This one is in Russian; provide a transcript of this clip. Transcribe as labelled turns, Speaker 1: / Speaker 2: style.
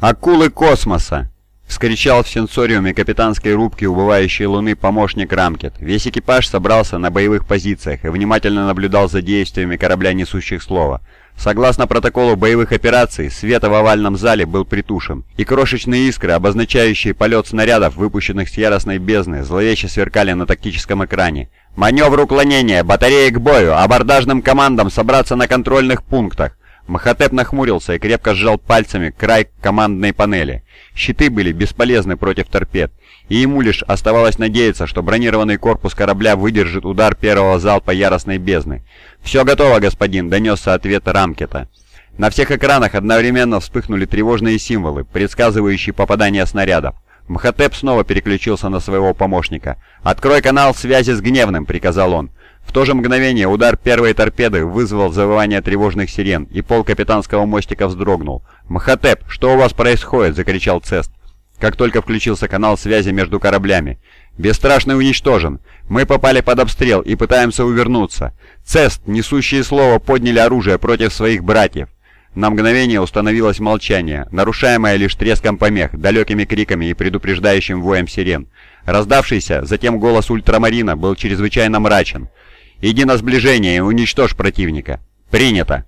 Speaker 1: «Акулы космоса!» — вскричал в сенсориуме капитанской рубки убывающей луны помощник Рамкет. Весь экипаж собрался на боевых позициях и внимательно наблюдал за действиями корабля, несущих слова. Согласно протоколу боевых операций, свет в овальном зале был притушен, и крошечные искры, обозначающие полет снарядов, выпущенных с яростной бездны, зловеще сверкали на тактическом экране. «Маневр уклонения! Батареи к бою! Абордажным командам собраться на контрольных пунктах!» Махатеп нахмурился и крепко сжал пальцами край командной панели. Щиты были бесполезны против торпед, и ему лишь оставалось надеяться, что бронированный корпус корабля выдержит удар первого залпа яростной бездны. «Все готово, господин», — донесся ответ Рамкета. На всех экранах одновременно вспыхнули тревожные символы, предсказывающие попадание снарядов. Мхотеп снова переключился на своего помощника. «Открой канал связи с Гневным», — приказал он. В то же мгновение удар первой торпеды вызвал завывание тревожных сирен, и пол капитанского мостика вздрогнул. «Мхотеп, что у вас происходит?» — закричал Цест. Как только включился канал связи между кораблями. «Бесстрашный уничтожен. Мы попали под обстрел и пытаемся увернуться. Цест, несущие слово, подняли оружие против своих братьев». На мгновение установилось молчание, нарушаемое лишь треском помех, далекими криками и предупреждающим воем сирен. Раздавшийся затем голос ультрамарина был чрезвычайно мрачен. «Иди на сближение и уничтожь противника». «Принято!»